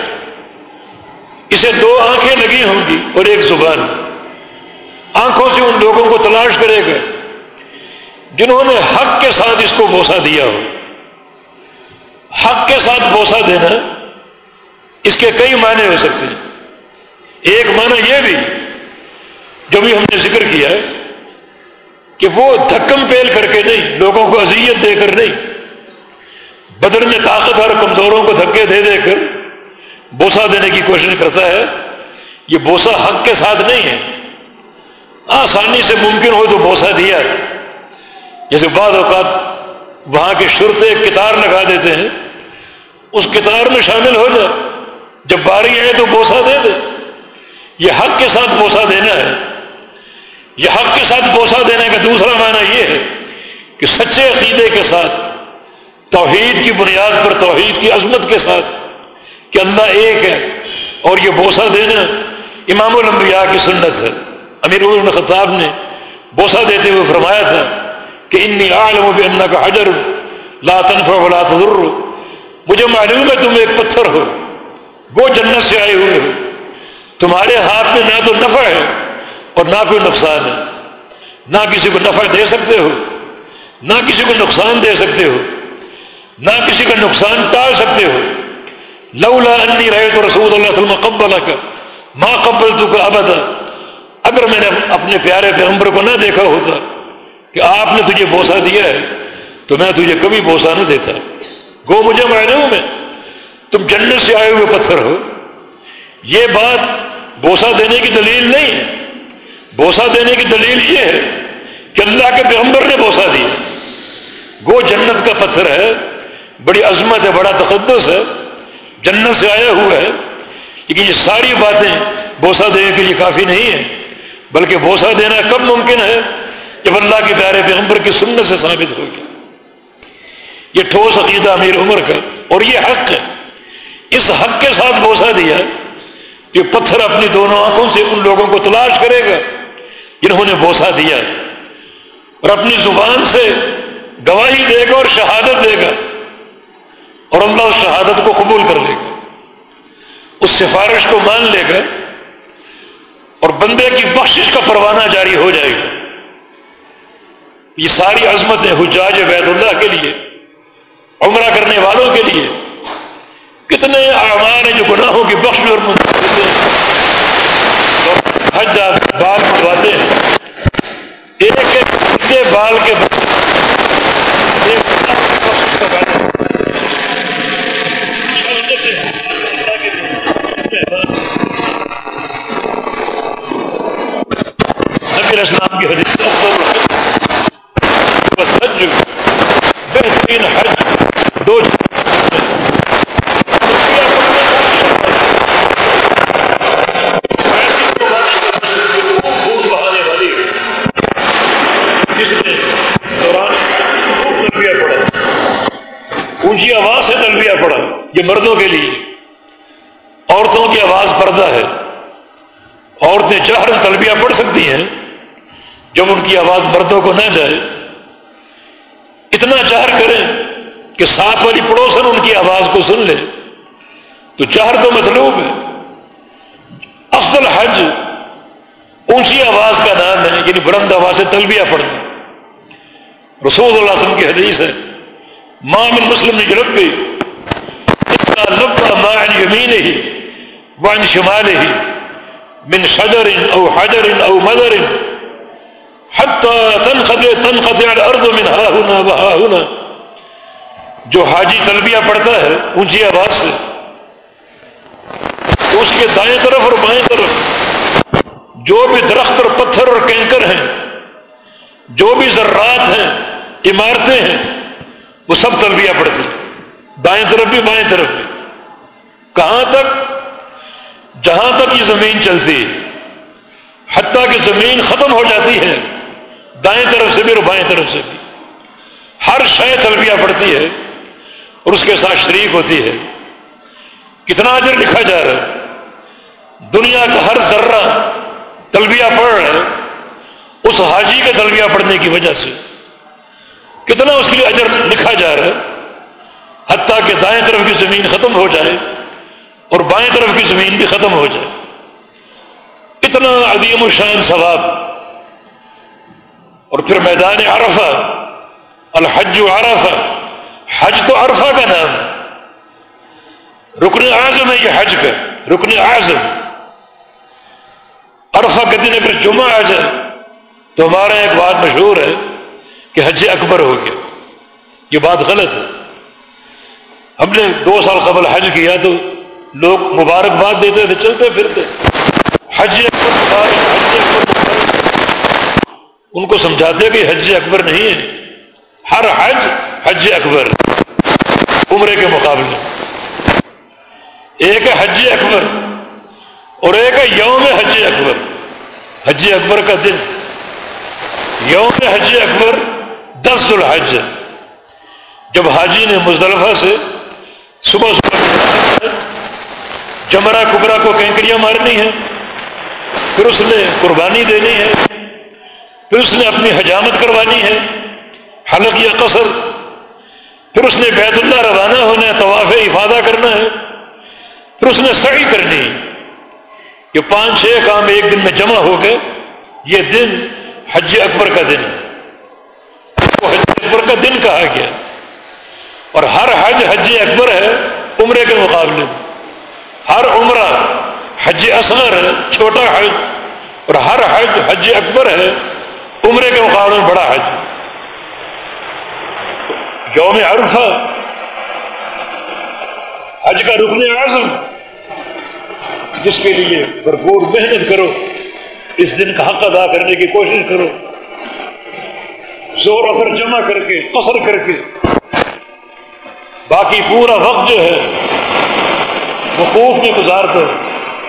اسے دو آنکھیں لگی ہوں گی اور ایک زبان. آنکھوں سے ان لوگوں کو تلاش کرے گا جنہوں نے حق کے ساتھ اس کو بوسا دیا ہو. حق کے ساتھ بوسا دینا اس کے کئی معنی ہو سکتے ہیں. ایک معنی یہ بھی جو بھی ہم نے ذکر کیا ہے کہ وہ دھکم پیل کر کے نہیں، لوگوں کو اذیت دے کر نہیں۔ بدر میں طاقت اور کمزوروں کو دھکے دے دے کر بوسا دینے کی کوشش کرتا ہے۔ یہ بوسا حق کے ساتھ نہیں ہے۔ آسانی سے ممکن ہو تو بوسا دیا جیسے بعض اوقات وہاں کے شرط ایک کتار لگا دیتے ہیں۔ اس کتار میں شامل ہو جائے جب باری آئے تو بوسا دے دے۔ یہ حق کے ساتھ بوسا دینا ہے۔ یہ حق کے ساتھ بوسا دینے کا دوسرا معنی یہ ہے کہ سچے عقیدے کے ساتھ، توحید کی بنیاد پر توحید کی عظمت کے ساتھ کہ اللہ ایک ہے اور یہ بوسا دینا امام الانبیاء کی سنت ہے۔ امیر خطاب نے بوسا دیتے ہوئے فرمایا تھا کہ انی عالم بن کا حجر لا تنفع ولا تضر۔ مجھے معلوم ہے تم ایک پتھر ہو، گو جنت سے آئے ہوئے ہو۔ تمہارے ہاتھ میں نہ تو نفع ہے اور نہ کوئی نقصان ہے۔ نہ کسی کو نفع دے سکتے ہو، نہ کسی کو نقصان دے سکتے ہو، نہ کسی کا نقصان ٹال سکتے ہو۔ لولا انی رہے تو رسول اللہ وسلم قبل کا ماں قبل تو کا ابدا۔ اگر میں نے اپنے پیارے پیغمبر کو نہ دیکھا ہوتا کہ آپ نے تجھے بوسا دیا ہے، تو میں تجھے کبھی بوسا نہ دیتا۔ گو مجھے معلوم میں۔ تم جنت سے آئے ہوئے پتھر ہو۔ یہ بات بوسا دینے کی دلیل نہیں ہے۔ بوسا دینے کی دلیل یہ ہے کہ اللہ کے پیغمبر نے بوسا دیا۔ گو جنت کا پتھر ہے، بڑی عظمت ہے، بڑا تقدس ہے، جنت سے آیا ہوا ہے۔ لیکن یہ ساری باتیں بوسا دینے کے لیے کافی نہیں ہے بلکہ بوسا دینا کب ممکن ہے؟ جب اللہ کے پیارے پیغمبر کی سنت سے ثابت ہوگی یہ ٹھوس عقیدہ امیر عمر کا، اور یہ حق ہے۔ اس حق کے ساتھ بوسا دیا کہ پتھر اپنی دونوں آنکھوں سے ان لوگوں کو تلاش کرے گا۔ جنہوں نے بوسا دیا اور اپنی زبان سے گواہی دے گا اور شہادت دے گا۔ اور اللہ اس شہادت کو قبول کر لے گا۔ اس سفارش کو مان لے گا۔ اور بندے کی بخشش کا پروانہ جاری ہو جائے گا۔ یہ ساری عظمتیں حجاج بیت اللہ کے لیے، عمرہ کرنے والوں کے لیے کتنے اعمال ہیں جو گناہوں کی بخش اور حج بال منڈواتے ہیں۔ ایک ایک بال کے مردوں کے لیے۔ عورتوں کی آواز پردہ ہے۔ عورتیں چہر تلبیہ پڑھ سکتی ہیں۔ جب ان کی آواز مردوں کو نہ جائے۔ اتنا چہر کریں کہ ساتھ والی پڑوسن ان کی آواز کو سن لے۔ تو چہر تو مطلوب ہے۔ افضل حج اونچی آواز کا نام ہے یعنی بلند آواز سے تلبیہ پڑھنا۔ رسول اللہ علیہ وسلم کی حدیث ہے مام مسلم نے گرب بھی لبا مان یمین ہی وان شمال من شجر او حجر او مدر حتى تنقطع تنقطع الارض من ها هنا وها هنا جو حاجی تلبیہ پڑھتا ہے، اونچی آواز سے۔ تو اس کے دائیں طرف اور بائیں طرف جو بھی درخت اور پتھر اور کینکر ہیں، جو بھی ذرات ہیں، عمارتیں ہیں، وہ سب تلبیہ پڑتی دائیں طرف بھی بائیں طرف بھی۔ کہاں تک؟ جہاں تک یہ زمین چلتی، حتیٰ کہ زمین ختم ہو جاتی ہے، دائیں طرف سے بھی اور بائیں طرف سے بھی۔ ہر شے تلبیہ پڑتی ہے اور اس کے ساتھ شریک ہوتی ہے۔ کتنا اجر لکھا جا رہا ہے۔ دنیا کا ہر ذرہ تلبیہ پڑھ رہا ہے، اس حاجی کے تلبیہ پڑھنے کی وجہ سے۔ کتنا اس کے لیے اجر لکھا جا رہا ہے، حتیٰ کہ دائیں طرف کی زمین ختم ہو جائے۔ اور بائیں طرف کی زمین بھی ختم ہو جائے۔ اتنا عظیم الشان ثواب۔ اور پھر میدان عرفہ، الحج عرفہ۔ حج تو عرفہ کا نام۔ ہے رکن اعظم ہے یہ حج کا۔ رکن اعظم۔ عرفہ کے دن اگر جمعہ آ جائے، تو ہمارا ایک بات مشہور ہے کہ حج اکبر ہو گیا۔ یہ بات غلط ہے۔ ہم نے دو سال قبل حج کیا تو لوگ مبارکباد دیتے تھے چلتے پھرتے حج اکبر مبارک حج اکبر مبارک۔ ان کو سمجھاتے کہ حج اکبر نہیں ہے۔ ہر حج حج اکبر، عمرے کے مقابلے۔ ایک ہے حج اکبر اور ایک ہے یوم حج اکبر۔ حج اکبر کا دن۔ یوم حج اکبر دس الحج جب حاجی نے مزدلفہ سے صبح صبح جمرہ کبرا کو کینکریاں مارنی ہے پھر اس نے قربانی دینی ہے۔ پھر اس نے اپنی حجامت کروانی ہے۔ حلق یا قصر۔ پھر اس نے بیت اللہ روانہ ہونا ہے، طواف افادہ کرنا ہے۔ پھر اس نے سعی کرنی۔ یہ پانچ چھ کام ایک دن میں جمع ہو گئے۔ یہ دن حج اکبر کا دن وہ حج اکبر کا دن کہا گیا۔ اور ہر حج حج اکبر ہے، عمرے کے مقابلے میں۔ ہر عمرہ حج اصغر ہے، چھوٹا حج، اور ہر حج حج اکبر ہے، عمرے کے مقابلے میں بڑا حج۔ یوم عرفہ، حج کا رکن اعظم، جس کے لیے بھرپور محنت کرو، اس دن کا حق ادا کرنے کی کوشش کرو۔ زور اثر جمع کر کے، قصر کر کے، باقی پورا وقت جو ہے وقوف میں گزار کر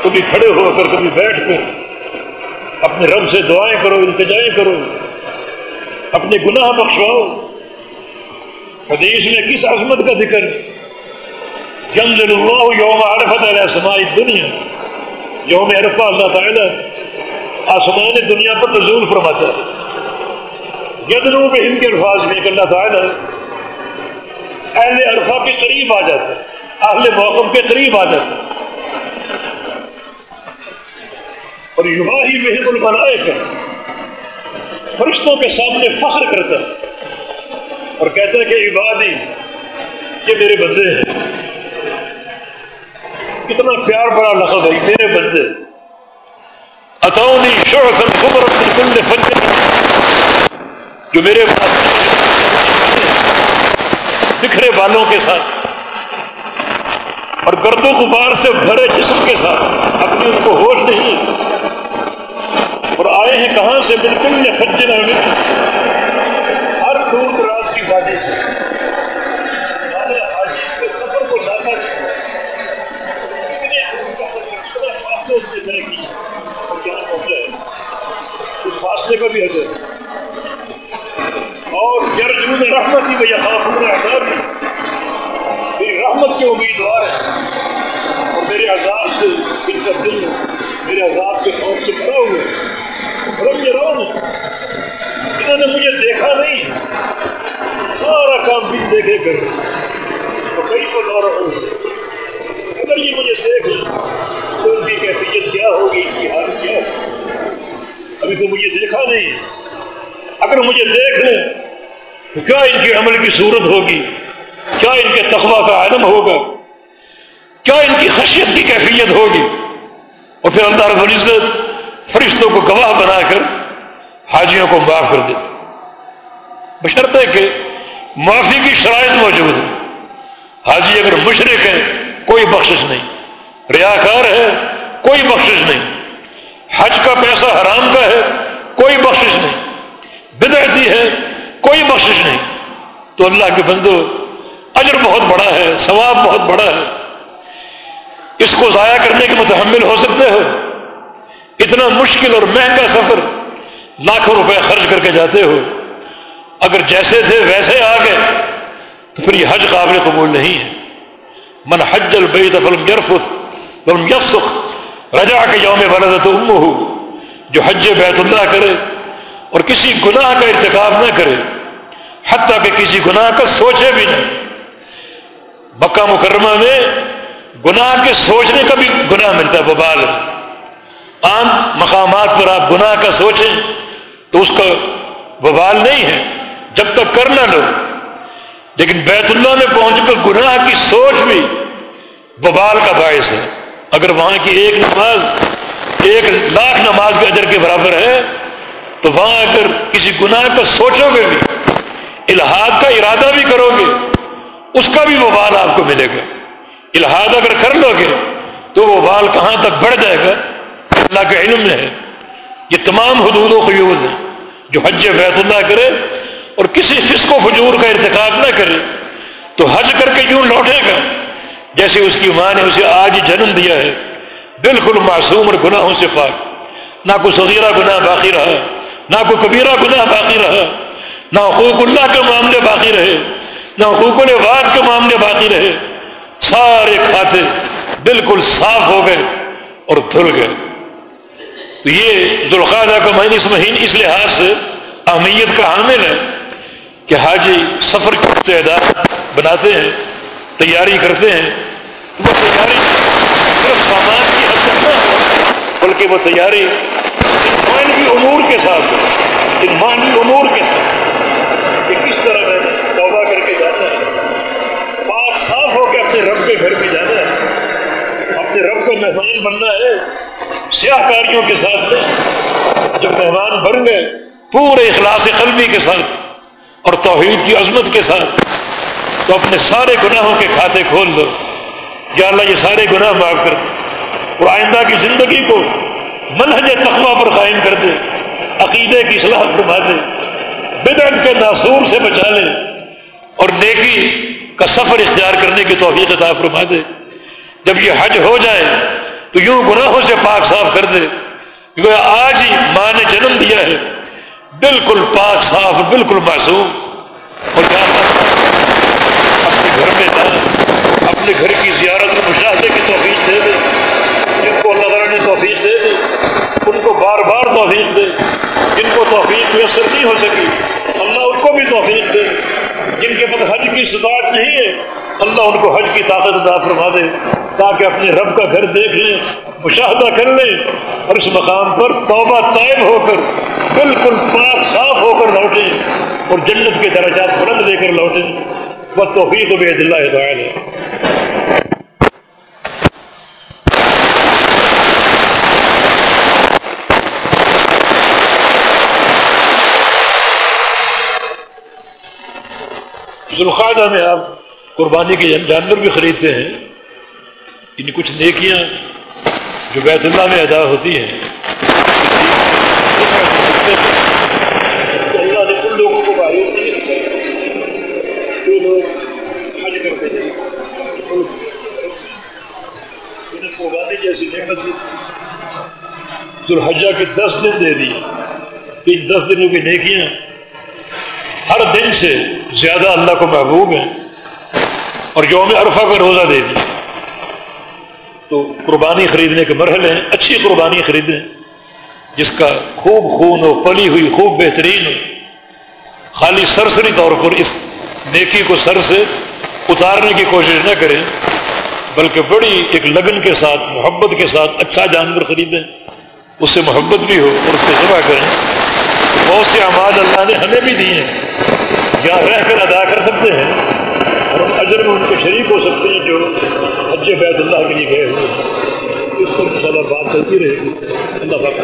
کبھی کھڑے ہو کر کبھی بیٹھ کر اپنے رب سے دعائیں کرو، التجائیں کرو، اپنے گناہ بخشواؤ۔ حدیث میں کس عظمت کا ذکر؟ اللہ یوم عرفت علیہ سماعی دنیا یوم عرفہ اللہ تعالیٰ آسمان دنیا پر نزول فرماتا ہے۔ یدنو میں ان کے الفاظ میں کہ اللہ تعالیٰ اہل عرفہ کے قریب آ جاتا ہے۔ اہل موقف کے قریب آ جاتا ہے اور یوہا ہی محب الملائے کا فرشتوں کے سامنے فخر کرتا ہے اور کہتا ہے کہ عبادی، یہ میرے بندے ہیں۔ کتنا پیار بڑا لقب ہے میرے بندے۔ اتونی شعثا خبر کل فجر جو میرے پاس بکھرے بالوں کے ساتھ۔ اور گرد و غبار سے بھرے جسم کے ساتھ اپنی ان کو ہوش نہیں۔ اور آئے ہیں کہاں سے؟ بالکل نے فجر ہر دور دراز کی وادی سے سفر کو زیادہ فاصلے کا بھی حضر اور یرجون رحمت ہی بھیا سے ان کا دل میرے عذاب کے خوف سے کھڑا ہوئے رب یہ رون انہوں نے مجھے دیکھا نہیں، سارا کام بھی دیکھے کر تو کئی کو دورہ ہو اگر یہ مجھے دیکھ لیں، تو ان کی کیفیت کیا ہوگی؟ ان کی حالت کیا ہے؟ ابھی تو مجھے دیکھا نہیں۔ اگر مجھے دیکھ لیں، تو کیا ان کی عمل کی صورت ہوگی؟ کیا ان کے تخوہ کا علم ہوگا؟ کیا ان کی خشیت کی کیفیت ہوگی؟ اور پھر اللہ رب العزت فرشتوں کو گواہ بنا کر حاجیوں کو معاف کر دیتے بشرطے کہ معافی کی شرائط موجود ہے حاجی اگر مشرق ہے کوئی بخشش نہیں۔ ریاکار ہے کوئی بخشش نہیں۔ حج کا پیسہ حرام کا ہے، کوئی بخشش نہیں۔ بدعتی ہے، کوئی بخشش نہیں۔ تو اللہ کے بندو، اجر بہت بڑا ہے، ثواب بہت بڑا ہے۔ اس کو ضائع کرنے کے متحمل ہو سکتے ہو اتنا مشکل اور مہنگا سفر لاکھوں روپے خرچ کر کے جاتے ہو۔ اگر جیسے تھے ویسے آ گئے، تو پھر یہ حج قابل قبول نہیں ہے۔ من حج البیت فلم یرفث فلم یفسخ رجا کے یوم ولدت ام ہو جو حج بیت اللہ کرے اور کسی گناہ کا ارتکاب نہ کرے، حتیٰ کہ کسی گناہ کا سوچے بھی نہیں مکہ مکرمہ میں گناہ کے سوچنے کا بھی گناہ ملتا ہے ببال عام مقامات پر آپ گناہ کا سوچیں تو اس کا وبال نہیں ہے۔ جب تک کر نہ لو لیکن بیت اللہ میں پہنچ کر گناہ کی سوچ بھی ببال کا باعث ہے۔ اگر وہاں کی ایک نماز، ایک لاکھ نماز کے اجر کے برابر ہے، تو وہاں اگر کسی گناہ کا سوچو گے بھی الحاد کا ارادہ بھی کرو گے، اس کا بھی وبال آپ کو ملے گا۔ الحاد اگر کر لو گے تو وہ بال کہاں تک بڑھ جائے گا؟ اللہ کے علم میں ہے۔ یہ تمام حدود و خیوز ہیں جو حج بیت اللہ کرے اور کسی فسق و فجور کا ارتکاب نہ کرے تو حج کر کے یوں لوٹے گا جیسے اس کی ماں نے اسے آج جنم دیا ہے۔ بالکل معصوم اور گناہوں سے پاک۔ نہ کوئی صغیرہ گناہ باقی رہا، نہ کوئی کبیرہ گناہ باقی رہا۔ نہ حقوق اللہ کے معاملے باقی رہے، نہ حقوق الواد کے معاملے باقی رہے۔ سارے کھاتے بالکل صاف ہو گئے اور دھل گئے۔ تو یہ ذوالقادہ کا مہین اس مہین اس لحاظ سے اہمیت کا حامل ہے کہ حاجی سفر کی تعداد بناتے ہیں، تیاری کرتے ہیں۔ تو وہ تیاری صرف سامان کی حد تک نہ ہو، بلکہ وہ تیاری مانوی امور کے ساتھ ان مانوی امور کے ساتھ کہ کس طرح میں توبہ کر کے جاتا ہے پاک صاف ہو کے اپنے رب کے گھر میں جانا ہے۔ اپنے رب کا مہمان بننا ہے۔ سیاہ کاریوں کے ساتھ میں جب مہمان بن گئے، پورے اخلاص قلبی کے ساتھ اور توحید کی عظمت کے ساتھ، تو اپنے سارے گناہوں کے کھاتے کھول دو۔ یا اللہ، یہ سارے گناہ معاف کر دے اور آئندہ کی زندگی کو منہج تخوہ پر قائم کر دے، عقیدے کی صلاح فرما دے، بدعت کے ناصور سے بچا لے اور نیکی کا سفر اختیار کرنے کی توفیق عطا فرما دے۔ جب یہ حج ہو جائے تو یوں گناہوں سے پاک صاف کر دے۔ کیونکہ آج ہی ماں نے جنم دیا ہے۔ بالکل پاک صاف، بالکل معصوم۔ اور اپنے گھر میں جانا اپنے گھر کی زیارت میں مشاہدے کی توفیق دے دے۔ جن کو اللہ تعالیٰ نے توفیق دے دے، ان کو بار بار توفیق دے۔ کو توفیق میسر نہیں ہو سکی۔ اللہ ان کو بھی توفیق دے۔ جن کے پاس حج کی استطاعت نہیں ہے، اللہ ان کو حج کی طاقت ادا فرما دے۔ تاکہ اپنے رب کا گھر دیکھ لیں، مشاہدہ کر لیں اور اس مقام پر توبہ طائب ہو کر، بالکل پاک صاف ہو کر لوٹیں اور جنت کے درجات بلند لے کر لوٹیں۔ وہ توفیق بے دلہ ہدایت ہے۔ ذوالقادہ میں آپ قربانی کے جانور بھی خریدتے ہیں۔ ان کچھ نیکیاں جو بیت اللہ میں ادا ہوتی ہیں۔ اللہ نے ان لوگوں کو جو لوگ حج کرتے ہیں۔ انہیں قربانی جیسی نعمت دی ذوالحجہ کے دس دن دے دی۔ ان دس دنوں کی نیکیاں ہر دن سے زیادہ اللہ کو محبوب ہیں اور یوم عرفہ کا روزہ دے دیا تو قربانی خریدنے کے مرحلے ہیں، اچھی قربانی خریدیں، جس کا خوب خون ہو، پلی ہوئی، خوب بہترین ہو۔ خالی سرسری طور پر اس نیکی کو سر سے اتارنے کی کوشش نہ کریں، بلکہ بڑی ایک لگن کے ساتھ، محبت کے ساتھ اچھا جانور خریدیں۔ اس سے محبت بھی ہو اور اس پہ ذبح کریں۔ بہت سے اعمال اللہ نے ہمیں بھی دیے ہیں۔ یا رہ کر ادا کر سکتے ہیں اور ہم اجر میں ان کے شریک ہو سکتے ہیں جو حج بیت اللہ کے لیے گئے ہوئے اس پر بات چلتی رہے گی۔ اللہ پاک